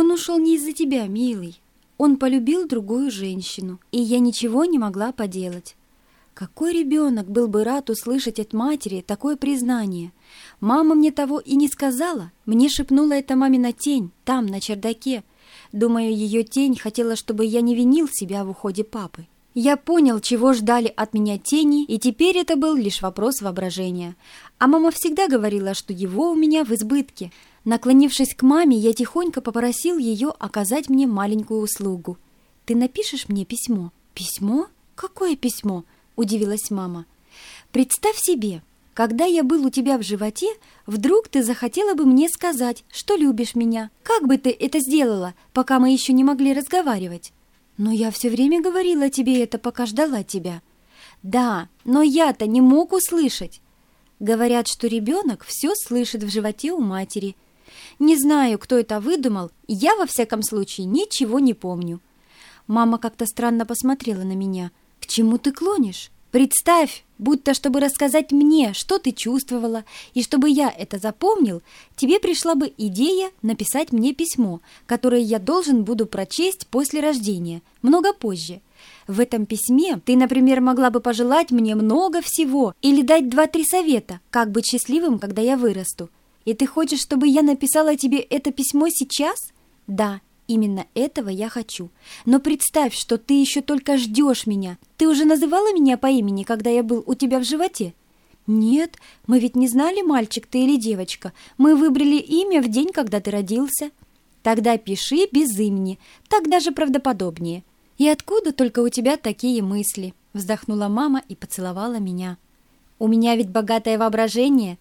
Он ушел не из-за тебя, милый. Он полюбил другую женщину, и я ничего не могла поделать. Какой ребенок был бы рад услышать от матери такое признание? Мама мне того и не сказала. Мне шепнула это мамина тень, там, на чердаке. Думаю, ее тень хотела, чтобы я не винил себя в уходе папы. Я понял, чего ждали от меня тени, и теперь это был лишь вопрос воображения. А мама всегда говорила, что его у меня в избытке. Наклонившись к маме, я тихонько попросил ее оказать мне маленькую услугу. «Ты напишешь мне письмо?» «Письмо? Какое письмо?» – удивилась мама. «Представь себе, когда я был у тебя в животе, вдруг ты захотела бы мне сказать, что любишь меня. Как бы ты это сделала, пока мы еще не могли разговаривать?» «Но я все время говорила тебе это, пока ждала тебя». «Да, но я-то не мог услышать». Говорят, что ребенок все слышит в животе у матери. Не знаю, кто это выдумал, я, во всяком случае, ничего не помню. Мама как-то странно посмотрела на меня. «К чему ты клонишь?» Представь, будто чтобы рассказать мне, что ты чувствовала, и чтобы я это запомнил, тебе пришла бы идея написать мне письмо, которое я должен буду прочесть после рождения, много позже. В этом письме ты, например, могла бы пожелать мне много всего или дать два-три совета, как быть счастливым, когда я вырасту. И ты хочешь, чтобы я написала тебе это письмо сейчас? Да, Именно этого я хочу. Но представь, что ты еще только ждешь меня. Ты уже называла меня по имени, когда я был у тебя в животе? Нет, мы ведь не знали, мальчик ты или девочка. Мы выбрали имя в день, когда ты родился. Тогда пиши без имени, так даже правдоподобнее. И откуда только у тебя такие мысли? Вздохнула мама и поцеловала меня. У меня ведь богатое воображение.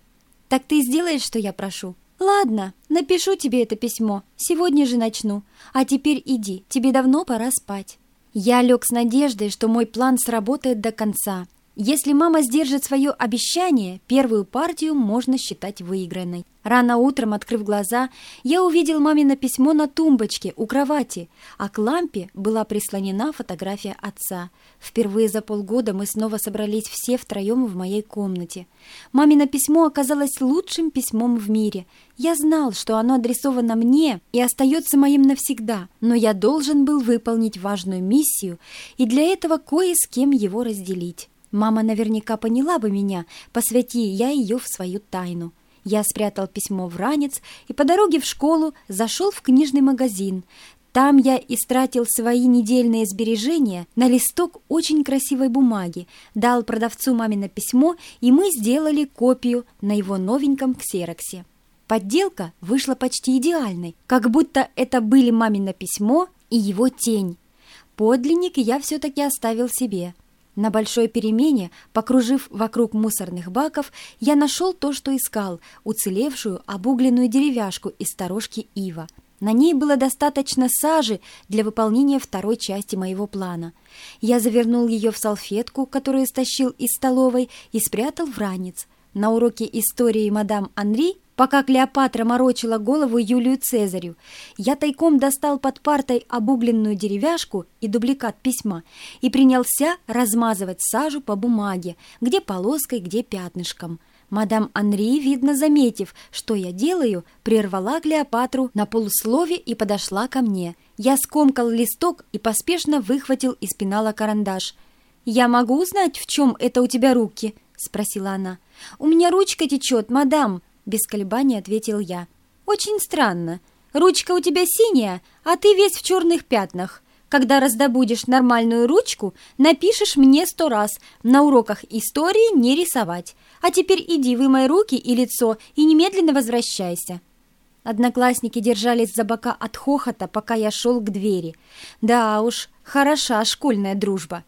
Так ты сделаешь, что я прошу? «Ладно, напишу тебе это письмо. Сегодня же начну. А теперь иди, тебе давно пора спать». Я лег с надеждой, что мой план сработает до конца, если мама сдержит свое обещание, первую партию можно считать выигранной. Рано утром, открыв глаза, я увидел мамино письмо на тумбочке у кровати, а к лампе была прислонена фотография отца. Впервые за полгода мы снова собрались все втроем в моей комнате. Мамино письмо оказалось лучшим письмом в мире. Я знал, что оно адресовано мне и остается моим навсегда, но я должен был выполнить важную миссию и для этого кое с кем его разделить. Мама наверняка поняла бы меня, посвяти я ее в свою тайну. Я спрятал письмо в ранец и по дороге в школу зашел в книжный магазин. Там я истратил свои недельные сбережения на листок очень красивой бумаги, дал продавцу мамино письмо, и мы сделали копию на его новеньком ксероксе. Подделка вышла почти идеальной, как будто это были мамино письмо и его тень. Подлинник я все-таки оставил себе – на большой перемене, покружив вокруг мусорных баков, я нашел то, что искал, уцелевшую обугленную деревяшку из сторожки ива. На ней было достаточно сажи для выполнения второй части моего плана. Я завернул ее в салфетку, которую стащил из столовой, и спрятал в ранец. На уроке истории мадам Анри Пока Клеопатра морочила голову Юлию Цезарю, я тайком достал под партой обугленную деревяшку и дубликат письма и принялся размазывать сажу по бумаге, где полоской, где пятнышком. Мадам Анри, видно заметив, что я делаю, прервала Клеопатру на полуслове и подошла ко мне. Я скомкал листок и поспешно выхватил из пенала карандаш. «Я могу узнать, в чем это у тебя руки?» — спросила она. «У меня ручка течет, мадам», без колебаний ответил я. «Очень странно. Ручка у тебя синяя, а ты весь в черных пятнах. Когда раздобудешь нормальную ручку, напишешь мне сто раз. На уроках истории не рисовать. А теперь иди, вымой руки и лицо и немедленно возвращайся». Одноклассники держались за бока от хохота, пока я шел к двери. Да уж, хороша школьная дружба.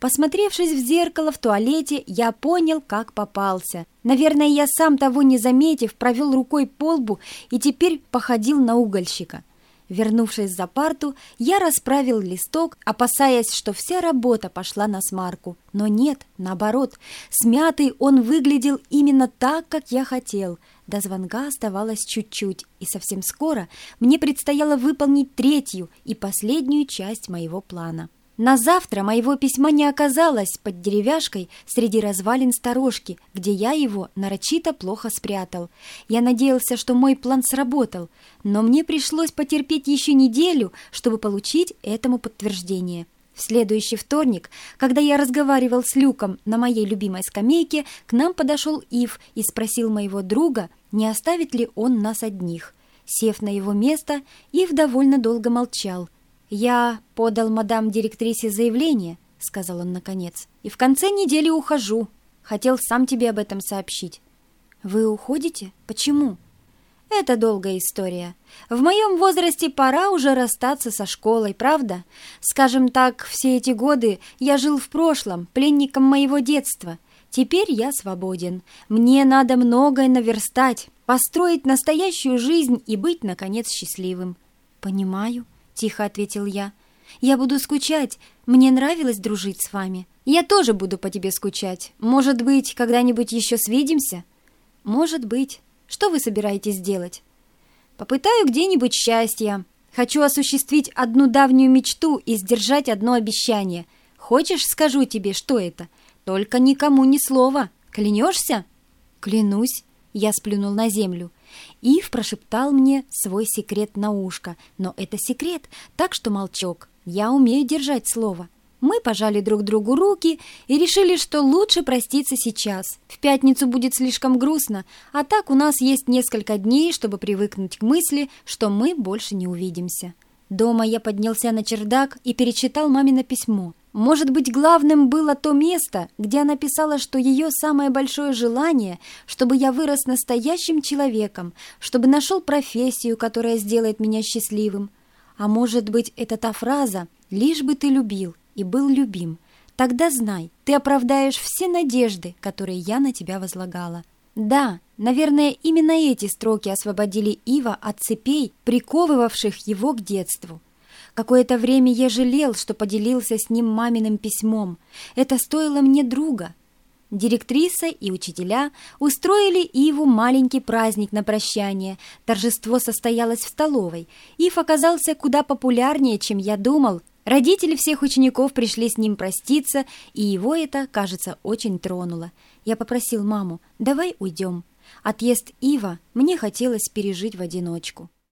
Посмотревшись в зеркало в туалете, я понял, как попался. Наверное, я сам того не заметив, провел рукой по лбу и теперь походил на угольщика. Вернувшись за парту, я расправил листок, опасаясь, что вся работа пошла на смарку. Но нет, наоборот, смятый он выглядел именно так, как я хотел. До звонка оставалось чуть-чуть, и совсем скоро мне предстояло выполнить третью и последнюю часть моего плана. На завтра моего письма не оказалось под деревяшкой среди развалин сторожки, где я его нарочито плохо спрятал. Я надеялся, что мой план сработал, но мне пришлось потерпеть еще неделю, чтобы получить этому подтверждение. В следующий вторник, когда я разговаривал с Люком на моей любимой скамейке, к нам подошел Ив и спросил моего друга, не оставит ли он нас одних. Сев на его место, Ив довольно долго молчал – «Я подал мадам директрисе заявление», — сказал он наконец, «и в конце недели ухожу. Хотел сам тебе об этом сообщить». «Вы уходите? Почему?» «Это долгая история. В моем возрасте пора уже расстаться со школой, правда? Скажем так, все эти годы я жил в прошлом, пленником моего детства. Теперь я свободен. Мне надо многое наверстать, построить настоящую жизнь и быть, наконец, счастливым». «Понимаю», — тихо ответил я. «Я буду скучать. Мне нравилось дружить с вами. Я тоже буду по тебе скучать. Может быть, когда-нибудь еще свидимся?» «Может быть. Что вы собираетесь делать?» «Попытаю где-нибудь счастья. Хочу осуществить одну давнюю мечту и сдержать одно обещание. Хочешь, скажу тебе, что это? Только никому ни слова. Клянешься?» «Клянусь». Я сплюнул на землю. Ив прошептал мне свой секрет на ушко, но это секрет, так что молчок. Я умею держать слово. Мы пожали друг другу руки и решили, что лучше проститься сейчас. В пятницу будет слишком грустно, а так у нас есть несколько дней, чтобы привыкнуть к мысли, что мы больше не увидимся. Дома я поднялся на чердак и перечитал мамино письмо. Может быть, главным было то место, где она писала, что ее самое большое желание, чтобы я вырос настоящим человеком, чтобы нашел профессию, которая сделает меня счастливым. А может быть, это та фраза «лишь бы ты любил и был любим». Тогда знай, ты оправдаешь все надежды, которые я на тебя возлагала. Да, наверное, именно эти строки освободили Ива от цепей, приковывавших его к детству. Какое-то время я жалел, что поделился с ним маминым письмом. Это стоило мне друга. Директриса и учителя устроили Иву маленький праздник на прощание. Торжество состоялось в столовой. Ив оказался куда популярнее, чем я думал. Родители всех учеников пришли с ним проститься, и его это, кажется, очень тронуло. Я попросил маму, давай уйдем. Отъезд Ива мне хотелось пережить в одиночку.